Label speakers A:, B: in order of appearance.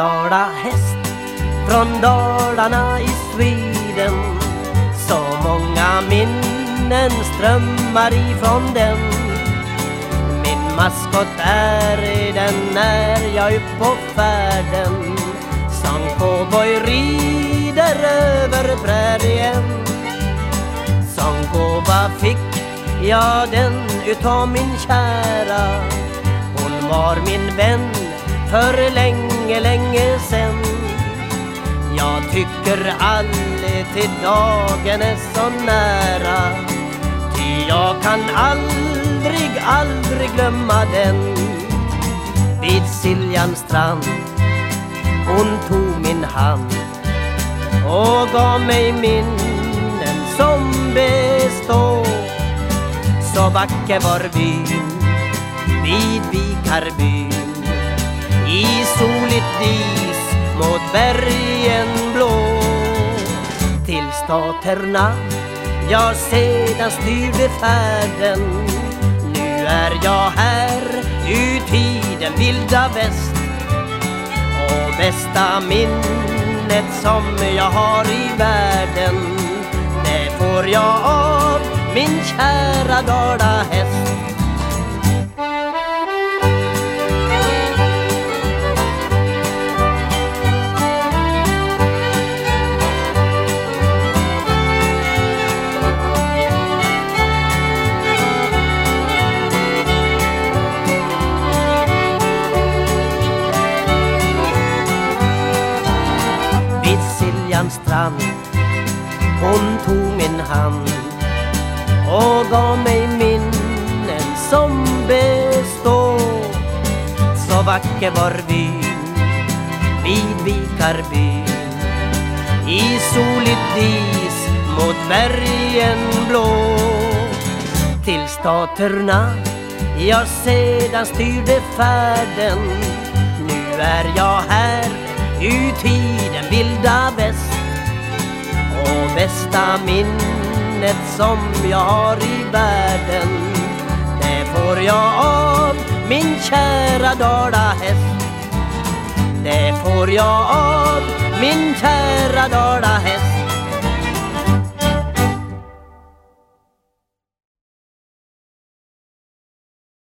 A: dalahäst från Dalarna i Sweden. Så många minnen strömmar ifrån den. Min maskot är den när jag är på färden. Som cowboy rider över prärien. Som gåva fick jag den utav min kära. Hon var min vän för länge, länge sen. Jag tycker alltid dagen är så nära. Ty jag kan aldrig, aldrig glömma den. Vid Siljans strand Hon tog min hand och gav mig minnen som består. Så vacker var byn vid Vikarby soligt dis mot bergen blå. Till staterna jag sedan styrde färden. Nu är jag här ut i den vilda väst. Och bästa minnet som jag har i världen det får jag av min kära dalahäst Siljans strand. Hon tog min hand och gav mig minnen som består. Så vacker var vyn vid Vikarbyn. I soligt dis mot bergen blå. Till staterna jag sedan styrde färden. Nu är jag här ut i den vilda väst bästa minnet som jag har i världen. Det får jag av min kära dalahäst det får jag av min kära dalahäst